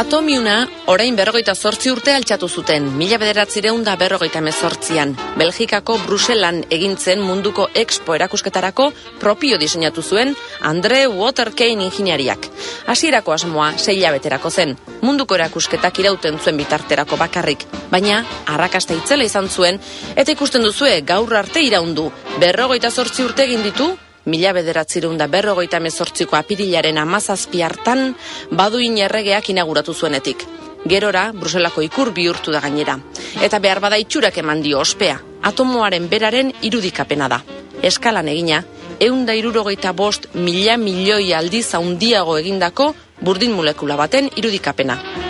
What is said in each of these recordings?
Atomiuna, orain berrogeita zortzi urte altxatu zuten, mila bederatzireun da berrogeita mezortzian. Belgikako Bruselan egintzen munduko expo erakusketarako propio diseinatu zuen Andre Waterkane ingeniariak. Hasierako asmoa seila beterako zen, munduko erakusketak irauten zuen bitarterako bakarrik. Baina, arrakasta itzela izan zuen, eta ikusten duzue gaur arte iraundu, berrogeita zortzi urte egin ditu, mila bederatzirun da berrogeita mezortziko apirilaren amazazpi hartan, baduin erregeak inauguratu zuenetik. Gerora, Bruselako ikur bihurtu da gainera. Eta behar bada itxurak eman dio ospea, atomoaren beraren irudikapena da. Eskalan egina, eunda irurogeita bost mila milioi aldiz haundiago egindako burdin molekula baten irudikapena.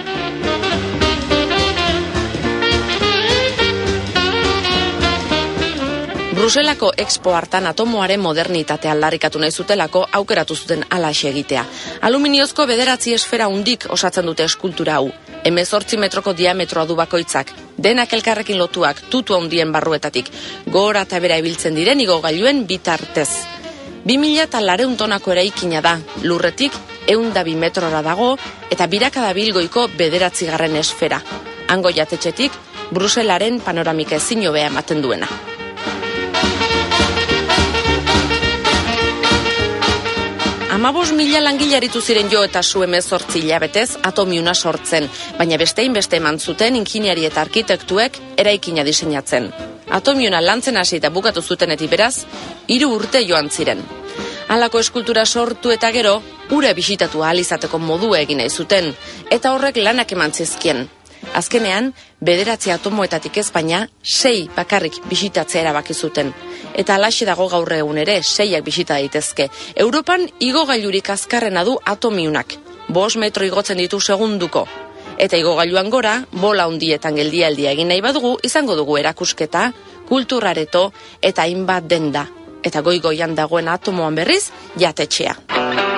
Bruselako expo hartan atomoaren modernitatea aldarrikatu nahi zutelako aukeratu zuten alaxe egitea. Aluminiozko bederatzi esfera undik osatzen dute eskultura hau. Hemezortzi metroko diametroa du bakoitzak. Denak elkarrekin lotuak tutu handien barruetatik. Gora eta bera ibiltzen diren igogailuen bitartez. 2000 eta lareun tonako eraikina da, lurretik eunda bi metrora dago eta birakada bilgoiko bederatzi garren esfera. Hango jatetxetik, Bruselaren panoramika ezin ematen duena. Amabos mila langilaritu ziren jo eta zu emezortzi hilabetez atomiuna sortzen, baina bestein beste eman zuten ingeniari eta arkitektuek eraikina diseinatzen. Atomiuna lantzen hasi eta bukatu zutenetik beraz, hiru urte joan ziren. Halako eskultura sortu eta gero, ura bisitatu ahal izateko modua egin nahi zuten, eta horrek lanak eman zizkien. Azkenean, bederatzi atomoetatik ez baina, sei bakarrik bisitatzea erabaki zuten. Eta alaxe dago gaur egun ere, seiak bisita daitezke. Europan igogailurik azkarrena du atomiunak. Bos metro igotzen ditu segunduko. Eta igogailuan gora, bola hundietan geldialdia egin nahi badugu, izango dugu erakusketa, kulturareto eta hainbat denda. Eta goigoian dagoen atomoan berriz, jatetxea.